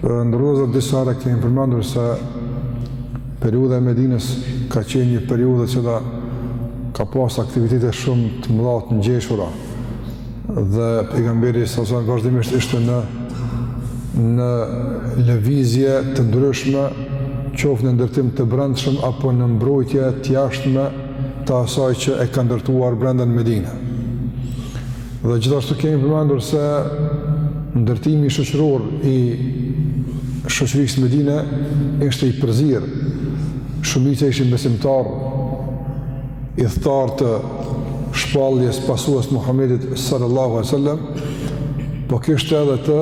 Të nderuar, disa herë kemi përmendur se periudha e Medinës ka qenë një periudhë e cila ka pas aktivitete shumë të mëdha të ngjeshura dhe pejgamberi sallallahu alaihi wasallam vazhdimisht ishte në lëvizje të ndryshme qoftë në ndërtim të brendshëm apo në mbrojtje të jashtme të asaj që e ka ndërtuar brenda në Medine. Dhe gjithashtu kemi përmendur se ndërtimi shoqëror i shoqërisë në Medine ishte i përzier. Shumica ishin besimtarë, ithtarë të shpalljes pasues të Muhammedit sallallahu alaihi wasallam, po kishte edhe të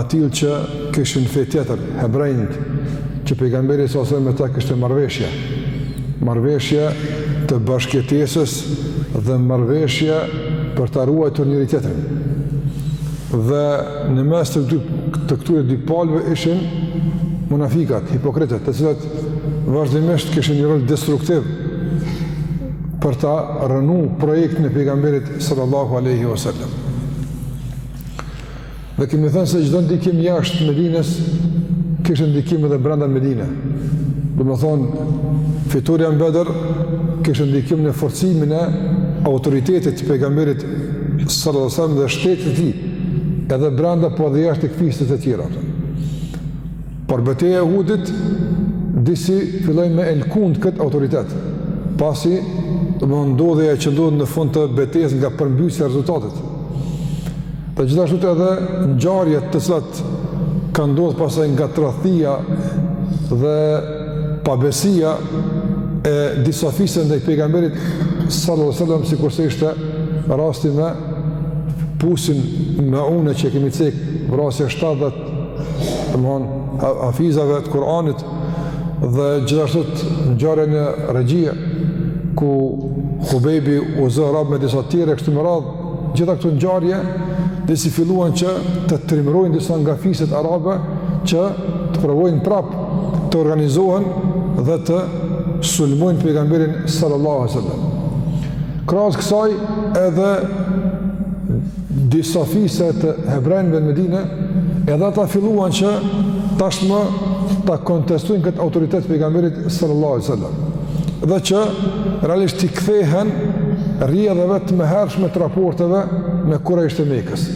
atillë që kishin fe tjetër, hebrenjt, që pejgamberi sallallahu alaihi wasallam me ta kishte marrëveshje, marrëveshje të bashkëjetesës dhe marrëveshje për ta ruajtur njëri-tjetrin. Dhe në mes të këtyre dy palëve ishin munafikët, hipokritët, të cilët vazhdimisht kishin një rol destruktiv për ta rrënuar projektin e pejgamberit sallallahu alaihi wasallam. Dhe kemi thënë se çdo ndikim jashtë Medinës kishte ndikim edhe brenda Medine. Domethënë, fitorja në Bedër kishte ndikim në forcimin e autoritetit të pejgamberit sallallahu alaihi wasallam dhe shtetit të tij, edhe brenda po edhe jashtë te fiset e tjera. Por. Por beteja e Uhudit disi filloi me e lëkund këtë autoritet, pasi domethënë ndodhi ajo që ndodhi në fund të betejës nga përmbysja e rezultatit. Dhe gjithashtu edhe ngjarjet të cilat kanë ndodh pastaj nga tradhtia dhe pabesia e disa fiseve ndaj pejgamberit sallallahu alaihi wasallam sikurse ishte rasti me pusin Meune që e kemi cek, vrasja e 70 domethënë hafizave të Kur'anit dhe gjithashtu ngjarja në Rexhia ku Hubejbi u zu rob me disa të tjerë kështu me radhë, gjitha këto ngjarje disi filluan që të trimërojnë disa nga fiset arabe që të provojnë prapë të organizohen dhe të sulmojnë pejgamberin sallallahu alaihi wasallam. Krahas kësaj edhe disa fise të hebrenjve në Medine, edhe ata filluan që tashmë ta kontestojnë këtë autoritet të pejgamberit sallallahu alajhi wasallam. Dhe që realisht t'i kthehen rrjedhave të mëhershme të raporteve me kurejshët e Mekës.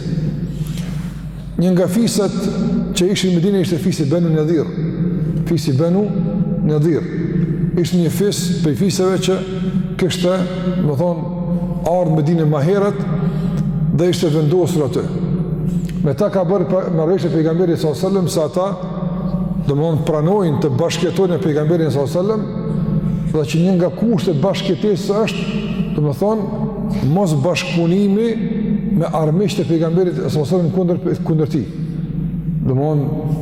Një nga fiset që ishin në Medine ishte fisi Benu Nadir. Fisi Benu Nadir ishte një fis prej fiseve që kishte, domethënë, ardhë në Medine ma herët dhe ishte vendosur aty. Me ta ka bërë marrëveshje pejgamberi s.a.s. se ata domethënë pranojnë të bashkëjetojnë me pejgamberin s.a.s. dhe që një nga kushtet e bashkëjetesës është domethënë mos bashkëpunimi me armiqtë e pejgamberit s.a.s. kundër, kundër tij domethënë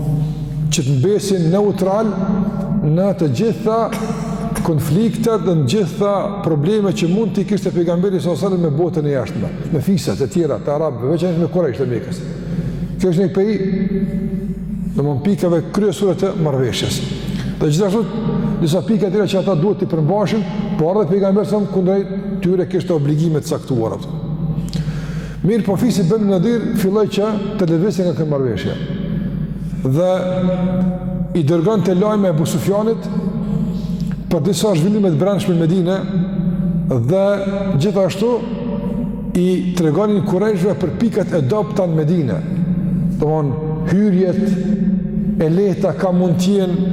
që të mbesin neutral në të gjitha konfliktet dhe në të gjitha problemet që mund t'i kishte pejgamberi s.a.s. me botën e jashtme me fiset e tjera të arabëve, veçanërisht me kurejshët e Mekës Kjo është një prej, domethënë, pikave kryesore të marrëveshjes. Dhe gjithashtu, disa pika tjera që ata duhet t'i përmbushin, po edhe pejgamberi s.a.s. kundrejt tyre kishte obligime të caktuara. Mirëpo fisi Benu Nadir filloi që të lëvizte nga këto marrëveshje. Dhe i dërgonte lajme Ebu Sufjanit për disa zhvillime të brendshme në Medine dhe gjithashtu i tregonin kurejshve për pikat e dobëta në Medine, domethënë hyrjet e lehta ka mund t'jenë,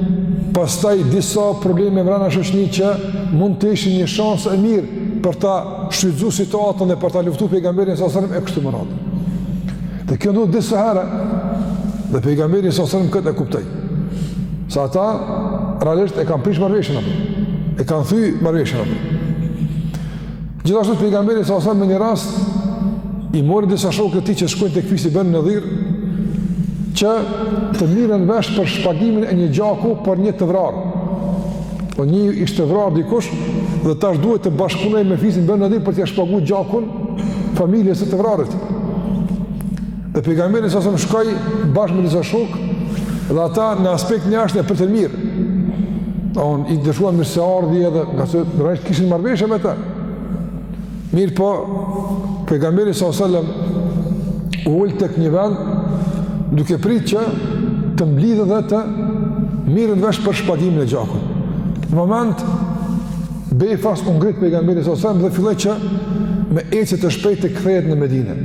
pastaj disa probleme mrena shoqni që mund të ishin një shans e mirë për ta shfrytëzu situatën dhe për ta luftu pejgamberin s.a.s. e kështu me radhë. Dhe kjo ndodhi disa herë dhe pejgamberi s.a.s. këtë e kuptoi se ata realisht e kanë prish marrëveshjen, e kanë thy marrëveshjen. Gjithashtu pejgamberi s.a.s. me një rast i mori disa shokë të tij që shkojnë tek fisi Ben Nadir që të mirren vesh për shpagimin e një gjaku për një të vrarë. Po një ishte vrarë dikush dhe tash duhej të bashkëpunojë me fisin Ben Nadir për t'ia shpagu gjakun familjes së të vrarit. Dhe pejgamberi s.a.s. shkoi bashkë me disa shokë dhe ata në aspektin e jashtëm e pritën mirë. Domethënë i dëshiruan mirëseardhje edhe ngase realisht kishin marrëveshje me të. Mirëpo pejgamberi s.a.s. u ul tek një vend duke prit që të mblidhen dhe të mirren vesh për shpagimin e gjakut. Në moment Befas u ngrit pejgamberi sallallahu alajhi wasallam dhe filloi që me ecje të shpejtë të kthehet në Medinë.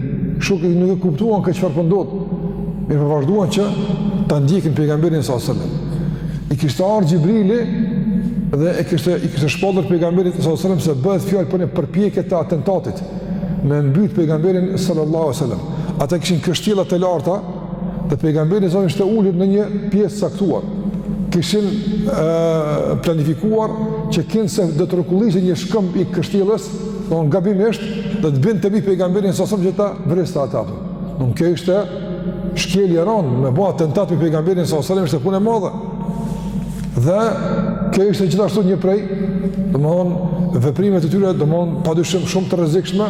Shokët nuk e kuptuan këtë çfarë po ndodh. Mirëpo vazhduan që ta ndjekin pejgamberin sallallahu alajhi wasallam. I kishte ardh Xhibrili dhe e kishte i kishte shpallur pejgamberit sallallahu alajhi wasallam se bëhet fjalë për një përpjekje të atentatit me mbyt pejgamberin sallallahu alajhi wasallam. Ata kishin kështjella të larta Dhe pejgamberi s.a.s. ishte ulur në një pjesë të caktuar, kishin planifikuar që kinse do të rrokullisin një shkëmb i kështjellës, domethënë gabimisht dhe të binte mbi pejgamberin s.a.s. që ta vriste atë. Kjo ishte shkelje e rëndë, me ba atentat mbi pejgamberin s.a.s. ishte punë e madhe. Dhe kjo ishte gjithashtu një prej, domethënë, veprimet e tyre, domethënë, pa dyshim shumë të rrezikshme,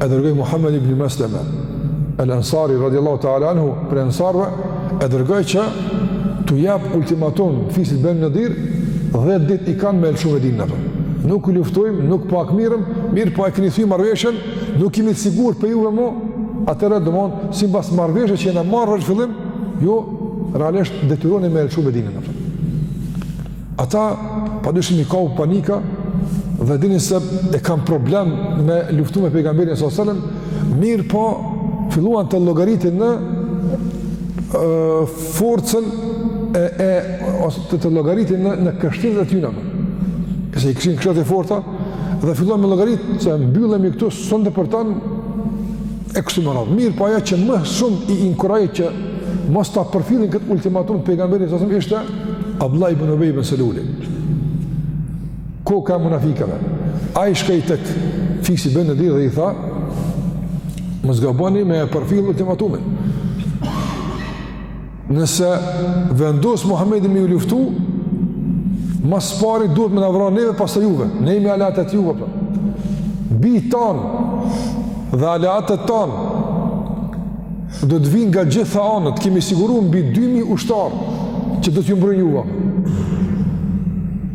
e dërgoi Muhammed ibn Mesleme, el Ansari, radiallahu ta'ala anhu, prej Ansarve, e dërgoi që t'u japë ultimatum fisit Beni Nadir, dhjetë ditë i kanë me lëshu Medinën ato. Nuk i luftojmë, nuk po hakmirremi, mirëpo e keni thy marrëveshjen, nuk jemi të sigurt prej juve mo, atëherë domethënë, simbas marrëveshjes që jena marrë qysh n'fillim, ju realisht detyroheni me lëshu Medinën ato. Ata pa dyshim i kapi panika dhe dinin se e kanë problem me luftu me pejgamberin s.a.s. Mirëpo filluan të llogaritin në e, forcën e, e ose të, të llogaritin në, në kështjellat e tyne, ngase i kishin kështjellat e forta dhe filluan me llogarit se mbyllemi këtu s'mun të depërtojnë e kështu me radhë. Mirëpo ajo që më shumë i inkurajoi që mos ta përfillin këtë ultimatum të pejgamberit s.a.s. ishte Abdullah ibn Ubej ibn Seluli, koka e munafikëve. Ai shkoi tek fisi Beni Nadir dhe i tha mos gaboni me përfill ultimatumin. Nëse vendos Muhamedi me ju luftu, ma së pari duhet me na vra neve pastaj juve. Ne jemi aleatë të juve apo? Bijtë tanë dhe aleatët tanë do të vijnë nga gjitha anët, kemi siguru mbi 2000 ushtarë që do t'ju mbrojnë juve.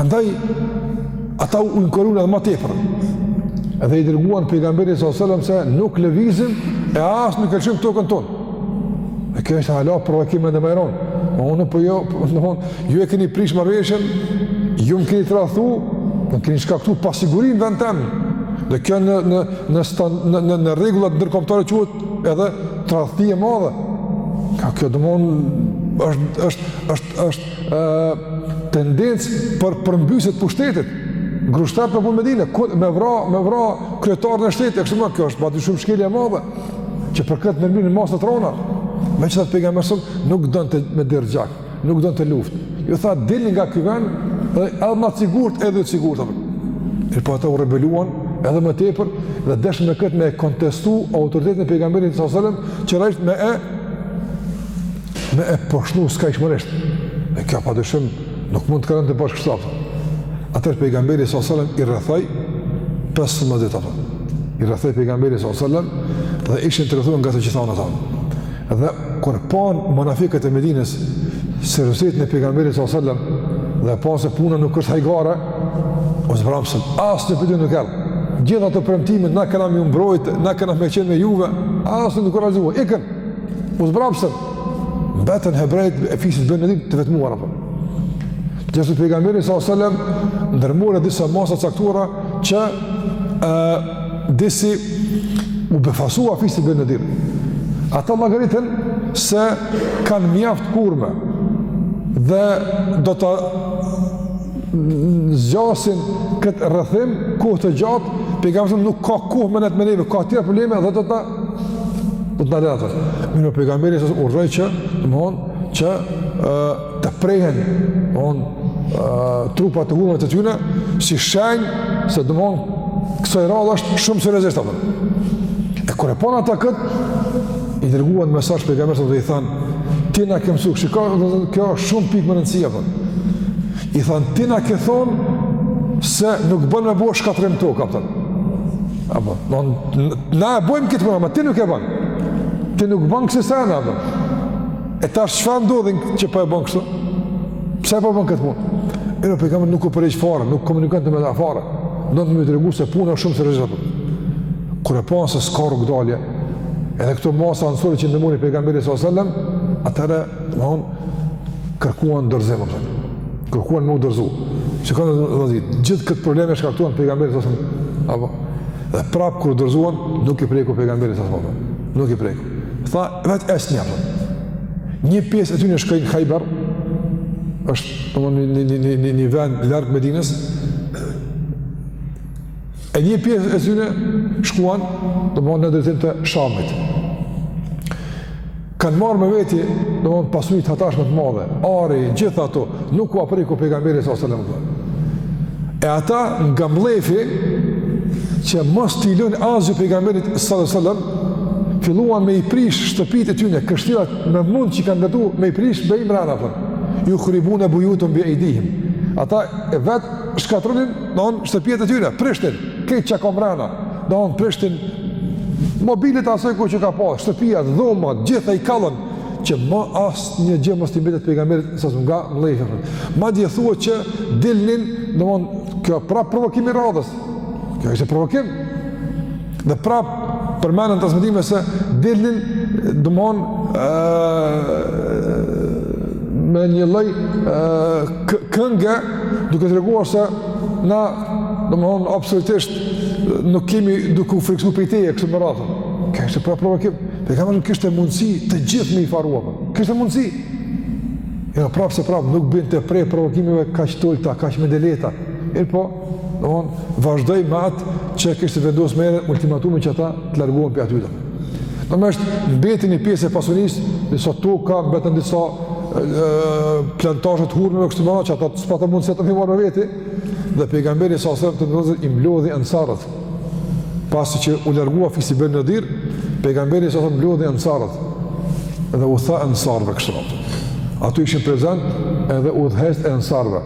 Andaj, ata u inkurajun edhe ma tepër, edhe i dërguan pejgamberit s.a.s. se nuk lëvizim e as nuk e lëshojmë tokën tonë. E kjo është hala provokim edhe ma i ronë. Po unë po, po jo, domethonë, ju e keni prish marrëveshjen, ju më keni tradhtu, më keni shkaktu pasiguri n'vend tem. Dhe kjo në, në, në, stand, në, në, në rregullat ndërkombëtare quhet edhe tradhti e madhe. Ka kjo domethonë, është, është, është, është, tendencë për përmbysje të pushtetit. Grusht për punë me dine, me vra, me vra kryetarin e shtetit, kështu që kjo është pa dyshim shkelje e madhe që për këtë merren masa të rona. Megjithatë pejgamberi s.a.s. nuk donte me derdh gjak, nuk donte luftë. Ju tha dilni nga ky vend, dhe edhe më sigurt, edhe të sigurt apo. Dhe po ata u rebeluan edhe më tepër dhe deshën me këtë me e kontestu autoritetin e pejgamberit sallallahu alajhi wasallam, që rajt me e me e poshtnu skajshmërisht, e kjo pa dyshim nuk mund të kërën të bashkë kështu, atëherë pejgamberi s.a.s. i rrethoi 15 ditë, i rrethoi pejgamberi s.a.s. dhe ishin të rrethuar nga të gjitha anët ata. Dhe kur panë munafikët e Medinës seriozitetin e pejgamberit s.a.s. dhe panë se puna nuk është hajgare, u zbrapsën, asnjë prej tyne nuk erdh, gjithë ato premtime, na kena me ju mbrojt, na kena me qenë me juve, asnjë nuk u realizua, ikën, U zbrapsën, mbetën hebrejt e fisit Benu Nadir të vetmuar, apo. Gjithsesi pejgamberi s.a.s. ndërmori disa masa të caktuara që e, disi u befasua fisi Benu Nadir. Ata llogaritën se kanë mjaft hurme dhe do ta zgjasin këtë rrethim kohë të gjatë, pejgamberi nuk ka kohë me nejt me neve, ka tjera probleme dhe do të do të na lë rahat. Mirëpo, pejgamberi s.a.s. urdhëroi që, domthon, që ë të prehen, domthon, trupat e hurmave të tyre si shenjë se domthon kësaj radhe është shumë seriozisht apo. E kur e panë ata kët i dërguan mesazh pejgamberit dhe i than ti na ke mësuar shiko kjo është shumë pikë me rëndësi apo. I than ti na ke thon se nuk bën me bo shkatërrim n'tokë apo. Apo, do na e bëjmë këtë punë, ama ti nuk e bën. Ti nuk bën kësi sene, apo. E tash çfarë ndodhi që po e bën kështu? Pse po bën këtë punë? Mirëpo pejgamberi nuk u përgjigj fare, nuk komunikonte me ta fare. Donte me tregu se puna është shumë serioze. Kur e panë se s'ka rrugëdalje, edhe këto masa anësore që ndërmori pejgamberi s.a.s. atëherë, domthon, kërkuan dorëzim. Kërkuan me u dorëzu. Shikoni domthon, gjithë këtë problem i shkaktuan pejgamberit s.a.s. Apo? Dhe prapë kur u dorëzuan, nuk i preku pejgamberi s.a.s. Nuk i preku. Tha, vetë esë një, apo. Një pjesë e tyne shkojnë Hajber, është një, një, një, një, një vend larg Medinës, E një pjesë e tyre shkuan domthon në drejtim të Shamit. Kanë marrë me veti domthon pasuri të hatashme të madhe, ari, gjithë ato, nuk ua preku pejgamberi s.a.s. E ata nga mllefi që mos t'i lënë asgjë pejgamberit s.a.s., filluan me i prish shtëpitë e tyne, kështjellat me mund që kanë ndërtu me i prish prej mrena, apo. Juhribune bujutehum bi ejdihim. Ata e vetë shkatërronin Domthon shtëpitë e tyre, prishtin, krejt çka ka mrena. Domthon prishtin mobiljet asaj kohe që ka pas shtëpia, dhoma, gjitha i kallën që më asnjë gjë mos t'i mbetet pejgamberit s.a.s. nga mllefi. Madje thuhet që dilnin, domthon, kjo pra provokim i radhës, kjo ishte provokim, Dhe prap përmendën ta s'mendime se dilnin domthon ë me një lloj këngë duke treguar se na domthon absolutisht nuk kemi duke u friksu prej teje kështu me radhë. Kjo është prap provokim. Dhe kam thënë kishte mundësi të gjithë me i faru apo. Kishte mundësi. Jo prap se prap nuk binte pre e provokimeve kaq t'ulta, kaq mendjelehta. Mirpo Domthon vazhdoi me atë që kishte vendosur më herët ultimatumin që ata të largohen prej aty. Domthon mbeti një pjesë e pasurisë, mbeti toka, mbetën disa plantazhe të hurmeve kështu meqë ata s'patën mundësi t'i marrin me veti dhe pejgamberi salallahu alejhi ue selem i mblodhi ensarët pasi që u largua fisi Benu Nadir pejgamberi alejhi selam mblodhi ensarët dhe u tha ensarëve kështu aty ishin prezent edhe udhëheqësit e ensarëve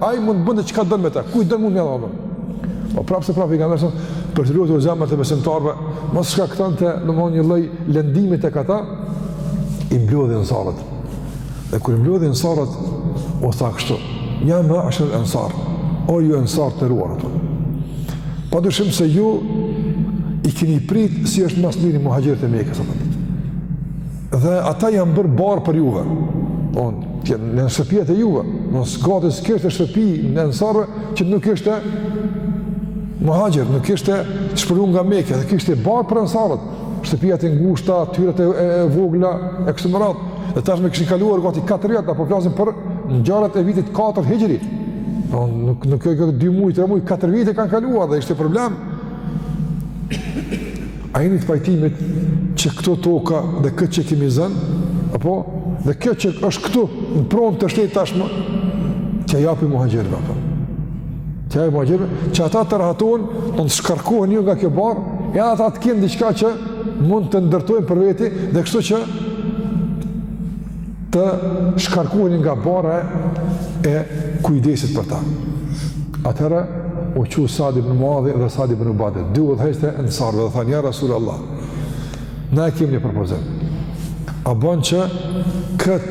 Ai mund të bënte çka don me ta. Ku don mund t'i ndante? Po prapë se prapë pejgamberi alejhi selam për të ruajtur zemrat e besimtarëve, mos shkaktonte domethënë një lloj lëndimi tek ata i mblodhi ensarët. Dhe kur i mblodhi ensarët, u tha kështu, ja ma'sherel ensar, o ju ensarë të nderuar, apo. Pa dyshim se ju i keni pritë si është mas njëri muhajgjërët e mekës, të. Dhe ata janë bërë barrë për juve. Don, në shtëpiat e juve, pos gati s'kishte shtëpi e Ensarëve që nuk ishte muhaxhir, nuk ishte shpërngul nga Meka, dhe ishte barrë për Ensarët, shtëpiat e ngushta, të tyret e, e, e vogla, e kështu me radhë. Dhe tashmë kishin kaluar gati 4 vjet, apo flasim për ngjarjet e vitit 4 Hixhri. Don, nuk nuk e ka 2 muaj, 3 muaj, 4 vite kanë kaluar dhe ishte problem. A jeni të pajtimit që këto toka dhe këtë që kemi zënë, apo, dhe kjo që është këtu, në pronë të shtetit tashmë, t'ja japim muhaxhirëve, apo. T'ja japim muhaxhirëve, që ata të rahatohen, mund të shkarkoheni ju nga kjo barrë, edhe ata të kenë diçka që mund të ndërtojnë për veti, dhe kështu që të shkarkoheni nga barra e kujdesit për ta. Atëherë u çu Sad ibn Muadhi dhe Sad ibn Ubade, dy udhëheqësit e Ensarëve dhe thanë ja Rasulullah. Na e kemi një propozim. A bën që kët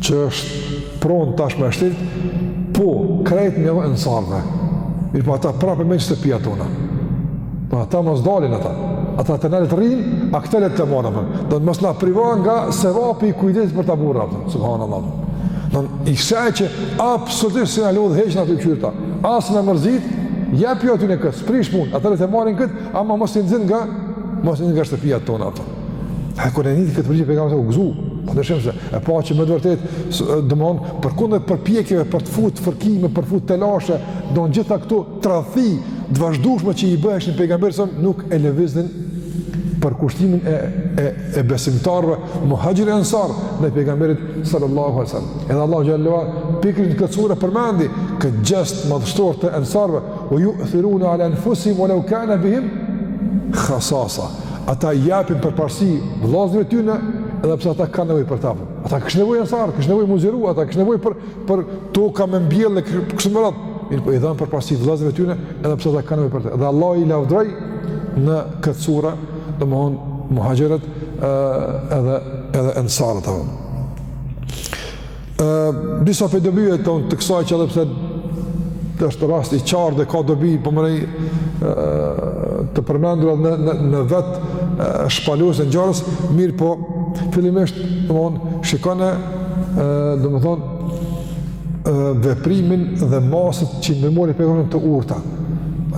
që është Pronë tashmë e shtetit, po, krejt një dhe ensarve. Mirëpo ata prapë me mbet n'shtëpiat tona. Po ata mos dalin ata. Ata te na le t'rrinë, a këto le t'i marrin, apo. Don mos na privo nga sevapi i kujdesit për ata burra, apo. Subhanallah. Don i kësaj që absolutisht si na lodh, heqna ata, i këqyrta. As na mërzit, jepja atyne këtë, s'prish punë. Ata le ta marrin këtë, ama mos i nxirr nga, mos i nxirr nga shtëpiat tona, apo. A kur e nisi këtë përgjigje pejgamberi u gëzu, po domethënë se e pa që më të vërtetë domethënë përkundër përpjekjeve për të fut fërkime, për fut telashe, domethënë gjitha këto tradhti të vazhdueshme që i bëheshin pejgamberit a.s. nuk e lëviznin përkushtimin e e, e besimtarëve muhaxhir e ensar ndaj pejgamberit sallallahu alaihi wasallam. Edhe Allahu xhallahu ala pikërisht këtë sure e përmendi këtë gjest madhështor të ensarëve, "Wa yu'thiruna ala anfusihim walau kana bihim khasasa." Ata i japin përparësi vëllezërve të tyre, edhe pse ata kanë nevojë për ta. Ata kishin nevojë ensarët, kishin nevojë muzëru, ata kishin nevojë për për toka me mbjell e kështu me radhë. Mirëpo i dhan përparësi vëllezërve të tyre, edhe pse ata kanë nevojë për ta. Dhe Allah i lavdroi në këtë sure, domethënë muhaxhirët edhe edhe ensarët apo. disa prej dobive të të kësaj që edhe pse është rast i qartë dhe ka dobi po mendoj të përmendur në, në, në vetë shpalosjen e ngjarjes, mirëpo fillimisht domethënë shikon e domethënë veprimin dhe masët që i ndërmori pejgamberi të urta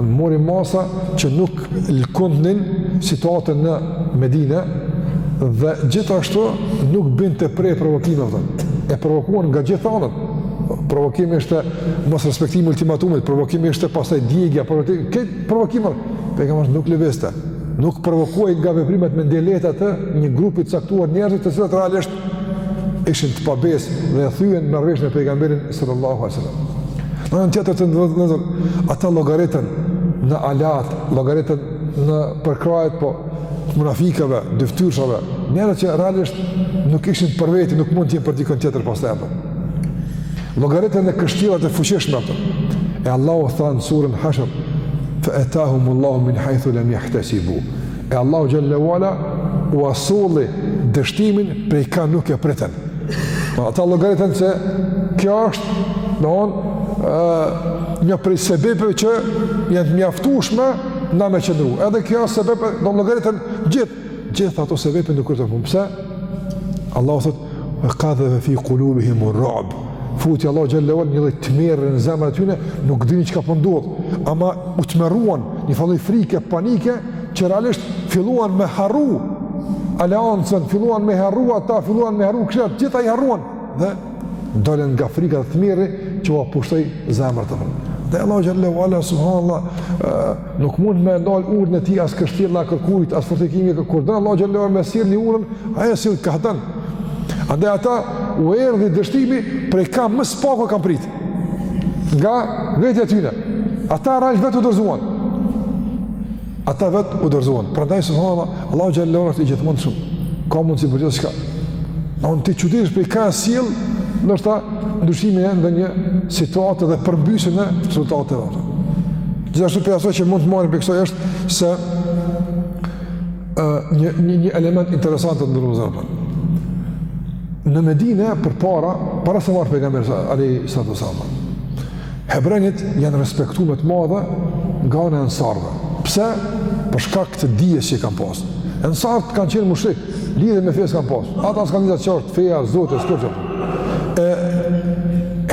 mori masa që nuk lëkundnin situatën në Medine dhe gjithashtu nuk binte pre provokimeve. E provokuan nga gjithë anët provokim ishte mosrespektimi i ultimatumit provokim ishte pastaj djegja provokime, këtë provokime pejgamberi nuk lëvizte nuk provokohej nga veprimet mendjelehta të një grupi të caktuar njerëzish të cilët realisht ishin të pabesë dhe e thyen marrëveshjen me pejgamberin sallallahu alaihi wasallam. Në anën tjetër të ndodhur, ata llogaritën në alat, llogaritën në përkrahjet prej munafikëve, dyfytyrëshave, njerëz që realisht nuk ishin për vete, nuk mund të jenë për dikën tjetër pastaj apo. Llogaritën në kështjellat e fuqishme ato. E Allahu tha në surën Hashr, "Fa atahumullahu min haythu lam yahtasibu." E Allahu xhallahu ala ua solli dështimin prej ka nuk e pritën. Po ata llogaritën se kjo është domethënë një prej sebepeve që janë të mjaftueshme na me qëndru. Edhe kjo është sebep domethënë llogaritën gjithë gjithë ato sebepe nuk është fund. Pse? Allahu thotë wa kadhafa fi kulubihimur rub futi Allah xhallahu ala një lloj tmerri në zemra e tyne nuk dinin çka po ndodh po ama u tmerruan një farë lloj frike, paniku që realisht filluan me harru aleancën, filluan me harru ata, filluan me harru kështjella, të gjitha i harruan dhe dolen nga frika e tmerri që ua pushtoi zemrat e veta. Andaj Allah xhallahu ala subhanallah nuk mund me ndal urdhrin e tij as kështjella e kërkujt as fortifikimi kur don Allah xhallahu me sjell një urdhër ai e sill kah don. Andaj ata u erdhi dështimi prej ka më së paku e kanë prit. Nga vetja e tyne. Ata rralë vetë u dorëzuan. Ata vetë u dorëzuan. Prandaj subhanallah, Allahu xhele ue ala është i gjithëmundshëm. Ka mundësi për gjithçka. Ai çuditërisht e ka sjellë, ndoshta ndryshimin e ndonjë situate dhe përmbysjen e rezultateve. Gjithashtu prej asaj që mund të marrim prej kësaj është se uh, një, një, një element interesant, të nderuar vëllezër. Në Medine përpara, para se me ardhë pejgamberi alejhi salatu ue selam, hebrenjtë janë respektuar me të madhe nga ana e ensarëve. Pse? Për shkak të dijes që kanë pas. Ensarët kanë qenë mushrik, lidhje me fe s'kanë pas. Ata s'kanë ditë ça është feja e Zotit kurrë. E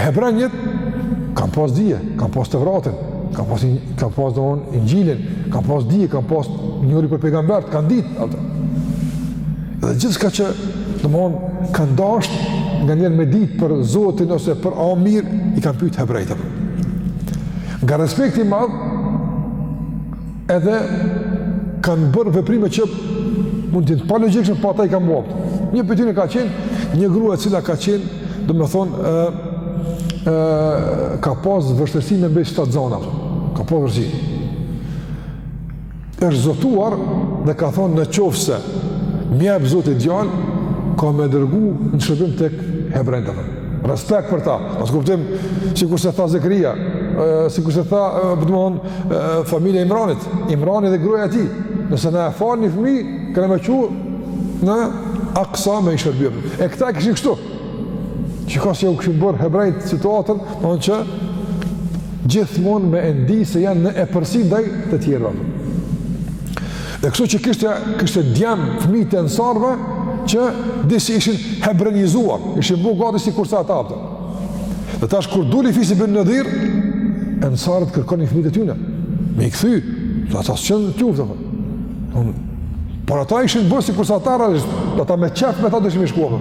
hebrenjtë kanë pas dije, kanë pas Tevratin, kanë pas kanë pas domethënë Inxhilin, kanë pas dije, kanë pas njohuri për pejgamberët, kanë ditë ata. Dhe gjithçka që, domethënë, kanë dashtë nganjëherë me ditë për Zotin ose për ma mirë, i kanë pytë hebrenjtë. Nga respekti i madh, edhe kanë bërë veprime që mund të jenë të palogjikshme, po ata i kanë bërë. Një prej tyne ka qenë, një grua e cila ka qenë, domethënë, e, e, ka pasë vështirësi me mbetë shtatzënë, ka pasë vështërsi. është zotuar dhe ka thonë në qoftë se më jep Zoti djalë, kam me dërgu në shërbim tek hebrenjtë. Respekt për ta. N'atë kuptim sikurse tha Zekerija, sikurse tha, domethënë familja e Imranit, Imrani dhe gruaja e tij. Nëse na e fal një fëmijë, kena me çu në Aksa me i shërby. E këta e kishin kështu. Që kësi ua kishin bërë hebrenjtë situatën, në mënyrë që gjithmonë me e ndi se janë në epërsi ndaj të tjerëve. E kështu që kishte, kishte djem fëmijë të ensarëve, që disi ishin hebrenizuar, ishin bo gati sikurse ata vetë. Dhe tash kur duli fisi Benu Nadhir, ensarët kërkonin fëmijët e tyne, me i kthy, dhe ata s'qenë çifutë, dhe Por ata ishin bërë sikurse ata rrëzit, dhe ata me qef me ta deshtën me shku ata.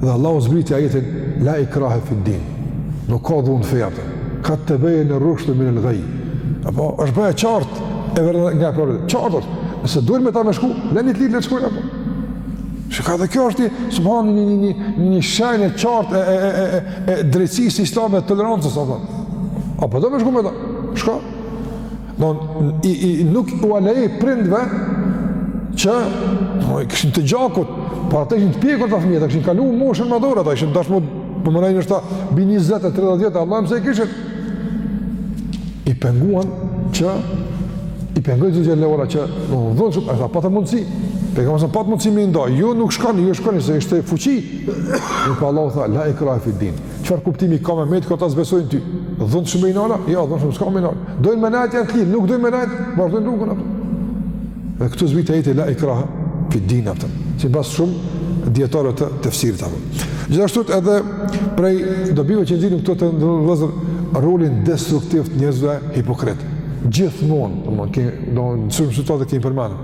Dhe Allahu zbriti ajetin, la ikrahe fid-din, nuk ka dhunë në fe, apo, kad tebejjene rrushdu minel gajj. Apo, është bërë e qartë, e vërteta nga e pavërteta, qartë është, nëse dojnë me ta me shku, leni të lirë le të shkojnë, apo. Çka dhe kjo është një, subhanallah një, një, një, një, një shenjë e qartë e, e, e, e, e drejtësisë islame, tolerancës, apo. Apo, do me shku me ta, shko. Do i, i nuk ua lejoi prindve që do i kishin të gjakut, por ata ishin të pjekur ata fëmijët, kishin kaluar moshën madhore, ata ishin tashmë domethënë ata mbi 20 30 vjet, Allah nëse kishin i penguan që i pengoi Zoti Allahu ora që do të dhonshë, ata patën mundësi. Pejgamberi pat mundësi me i ndal. Jo nuk shkoni, jo shkoni se ishte fuqi. Mirëpo Allahu tha la ikrahe fid-din. Çfarë kuptimi ka me me të këta s'besojnë ty? Dhënë të shumë i nala? Ja, jo, dhënë shumë, s'ka me nala. Dojnë me najtë janë të lirë, nuk dojnë me najtë, vazhdojnë rrugën apo. Dhe këtu zbriti ajeti la ikraha fid-din apo. Sipas shumë dijetarëve të tefsirit apo. Gjithashtu edhe prej dobive që nxjerrim këtu të nderuar rolin destruktiv të njerëzve hipokritë. Gjithmonë, domethënë shumë situata i kemë përmend,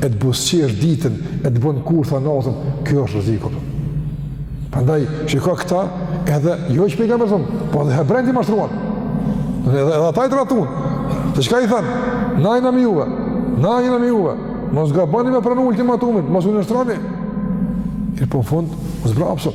e të buzëqesh ditën, e të bën kurtha natën, kjo është rreziku. Prandaj shikoj këta, edhe jo që pejgamberin, po edhe hebrenjtë i mashtruan. Do edhe edhe ata i tradhtuan. Se çka i thanë? Na jena me juve. Na jena me juve. Mos gaboni me pranu ultimatumin, mos u nënshtroni. Deri në fund, mos u zbrapsni.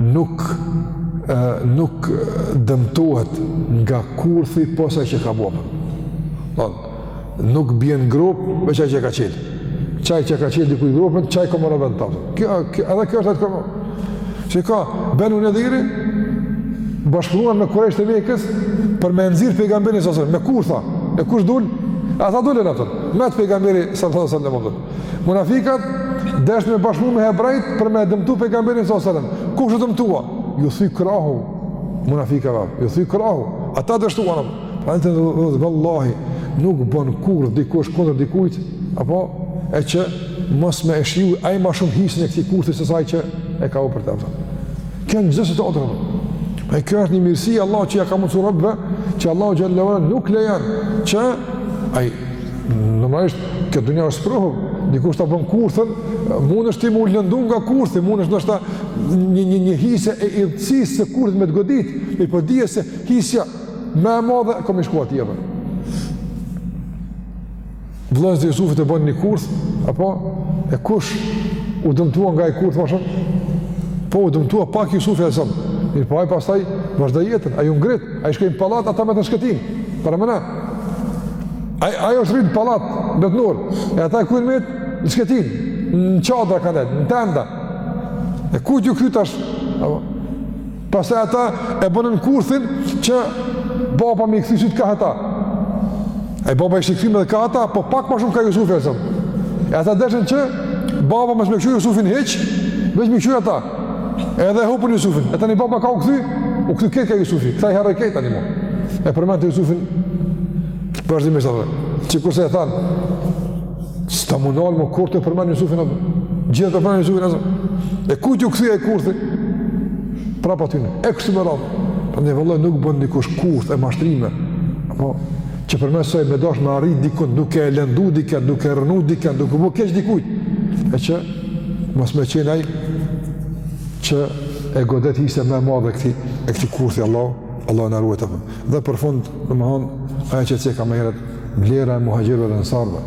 nuk nuk dëmtohet nga kurthi pos ai që e ka bërë. Do nuk bjen n'gropë veç ai që e ka çel. Veç ai që e ka çel dikujt gropën, veç ai ka me ra vetë. Kjo edhe kjo është atë komo. Se ka Banu Nadhiri bashkëpunuan me kurejshët e Mekës për me e nxjerr pejgamberin sa me kurtha. E kush dul? Ata dolën atë. Me pejgamberin sallallahu alaihi wasallam. Munafikat deshtën me bashkëpunu me hebrenjtë për me dëmtu pejgamberin së sërën. Kush u dëmtua? Ju thy krahu munafikave, ju thy krahu. Ata dështuan. Pra në të në dhe dhe vallahi, nuk bën kurth dikush kundër dikujt, apo e që mos me e shiju ai ma shumë hisen e këtij kurthi sesa ai që e ka u për të të Kjo në gjithë të E kjo është një mirësi e Allahut që ja ka mundësu robëve, që Allahu xhelle nuk lejon që ai Normalisht, kjo dunja është sprovë, dikush ta bën kurthën, mund është ti mu lëndu nga kurthi, mund është ndoshta një, një, një hise e idhtësisë së kurthit me të godit, mirëpo dije se hisja më e madhe, ka me shku atje. Vllaznit e Jusufit e bënë një kurth, apo, e kush u dëmtua nga ai kurth, ma shumë, po u dëmtua pak Jusufi alejhi selam, mirëpo ai pastaj vazhdoi jetën, ai u ngrit, Ai shkoi në pallat ata metën shkretinë. Paramendo. Ai ai është rrit pallat në Dnor. E ata ku kanë met në shkretinë. Në çadra kanë, në tenda. E kujt ju kthy tash? Apo. Pastaj ata e bënë kurthin që baba me u kthy te ka ata. Ai baba ishte kthy edhe ka ata, po pak më shumë ka Jusufi atë. E ata deshën që baba mos me kqyr Jusufin hiç, vetëm me kqyr ata. Edhe hupën Jusufin. E tani baba ka u kthy, u kthy krejt ka Jusufi. Këta i harroi krejt tani mo. E përmendte Jusufin vazhdimisht atë. Sikurse i thanë, s'ta më nalë më kurrë tu përmend Jusufin atë. Gjithë tu përmend Jusufin atë. E kujt ju kthy ai kurthi? Prapë atyne. E kështu me radhë. Prandaj vallahi nuk bën dikush kurth e mashtrime. Apo, Që përmes saj me dash me arrit dikund, duke e lëndu dikend, duke e rrënu dikend, duke i bo keq dikujt. E që mos me qenë ai që e godet hise më e madhe këtij, e këtij kurthi, Allahu, Allahu na ruajt apo. Dhe për fund, domethanë, ajo që ceka më herët, vlera e muhaxhirëve dhe ensarëve.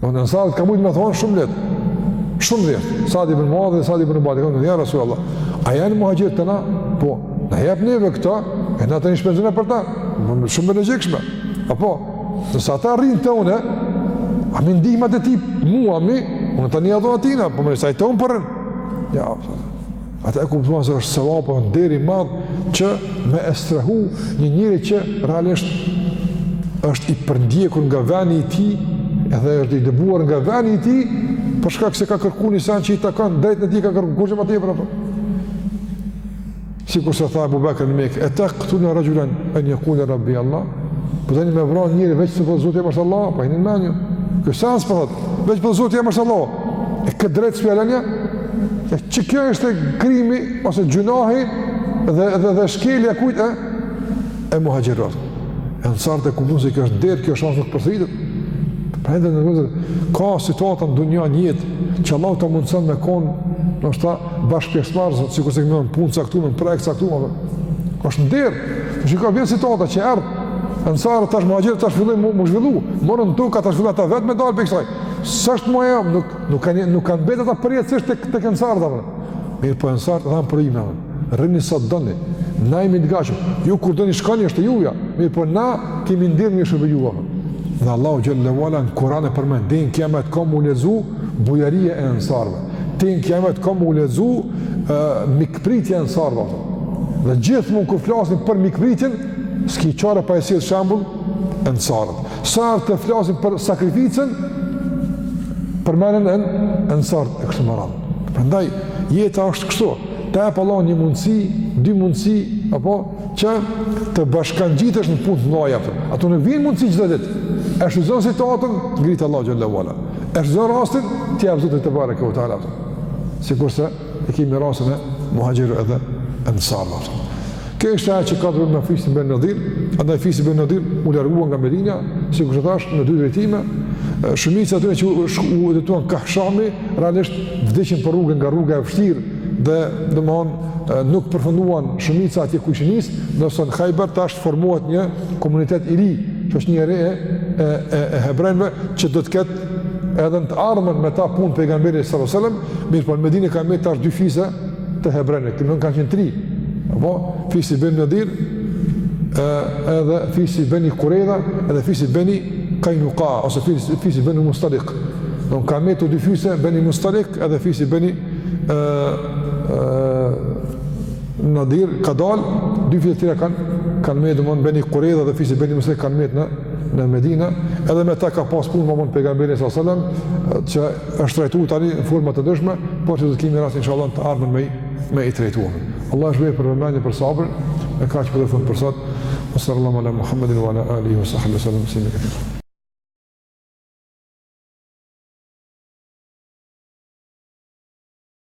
Ensarët kanë mujtë me thonë shumë lehtë, shumë thjeshtë, Sad ibn Muadhi dhe Sad ibn Ubade, kanë thanë ja Rasulallah, a janë muhaxhirët tanë, po, na jep neve këta, e na tani shpenzojmë për ta, më shumë më e logjikshme, apo, nëse ata rrinë te une, ami ndihmat ti, mua mi, unë tani ja dhona atina, po më një sajtë të unë përën, ja, përën. Ata e kuptuan se është sevap apo derë e madhe që me e strehu një njeri që realisht është i përndjekur nga veni i tij dhe është i dëbuar nga veni i tij për shkak se ka kërkuar një sen që i takon, drejtën e tij ka kërkuar kurgjë më tepër apo. Sikurse tha Abu Bakr në Mekë, "Etaktulune raxhulen en jekule Rabbi Allah, po doni me vra njeri veç se thotë Zoti im është Allahu, po i ndan ju." Ky sen s'po thotë, veç po Zoti im është Allahu. E këtë drejtë s'po ja lënë, ja që kjo ishte krimi, ose gjynahi, dhe, dhe, dhe shkelja e kujt, e, e muhaxhirëve. Ensarët e kuptun se kjo është derë, kjo është nuk përsëritet. Pra edhe ne vëllezër, ka situata në dynja, në jetë, që Allahu ta mundëson me konë, në është ta bashkëpjesëmarrës, sikurse kemi në punë caktume, në projekt caktume, dhe. është një derë, në që ka vjetë situata që ardhë, Ensarët tash muhaxhirët tash fillojnë mu, mu zhvillu, morën toka tash fillojnë ata vetë me dalë prej kësaj. S'është më jam, nuk, nuk kanë nuk kanë mbetë ata përjetësisht tek tek ensarët. Mirëpo ensarët dhan për ime. Rrini sa të doni. Na jemi të gatshëm. Ju kur doni shkoni është juja. Mirëpo na kemi nder me ju shërby juve. Dhe Allahu xhel-le ve ala në Kur'an e përmend, deri n'kiamet ka m'u lexu bujaria e ensarëve. Deri n'kiamet ka m'u lexu mikpritja e ensarëve. Dhe gjithmonë kur flasim për mikpritjen, s'ki çare pa e sjell shembull ensarët. Sa herë të flasim për sakrificën, përmenden ensarët e kështu me radhë. Prandaj jeta është kështu. Të jap Allahu një mundësi, dy mundësi apo që të bashkangjitesh në punë të mëdha apo. Ato nuk vijnë mundësi çdo ditë. E shfrytëzon situatën, të ngrit Allahu xhel-le ve ala. E shfrytëzon rastin, të jap Zoti tebareke ve teala. Sikurse e kemi rastin e muhaxhirëve edhe ensarëve. Kjo ishte ajo që ka të me fisin Beni Nadir, andaj fisi Beni Nadir u largua nga Medina, sikurse thashë, në dy drejtime, shumica e atyre që u drejtuan kah Shami, realisht vdiqën për rrugën nga rruga e vështirë, dhe domethonë, nuk përfunduan shumica atje ku ishin nis, ndërsa në Hajber tash formohet një komunitet i ri, që është një re e, e, e, e hebrenjve, që do të ketë edhe në të ardhmen me ta punë pejgamberi sallallahu alajhi wasallam Mirë, po në Medinë kanë met tash dy fise të hebrenjve, domon kanë qenë tri. Apo fisi Beni Nadir, ë edhe fisi Beni Kurejda, edhe fisi Beni Kajnuka ose fisi fisi Beni Mustalik. Domon kanë met dy fise Beni Mustalik edhe fisi Beni ë ë Nadir ka dal dy fise tjera kanë kanë met domon Beni Kurejda edhe fisi Beni Mustalik kanë met në në Medinë, edhe me ta ka pas punë domon pejgamberi sallallahu alajhi wasallam që është trajtu tani në forma të ndryshme, por si do të kemi rast inshallah të ardhmen me me i trajtu. Allahu ju shpërbleftë për vëmendje për sabër, e kaq për të thënë për sot. Sallallahu ala Muhammedin wa ala alihi wa sahbihi sallam taslimen kathira.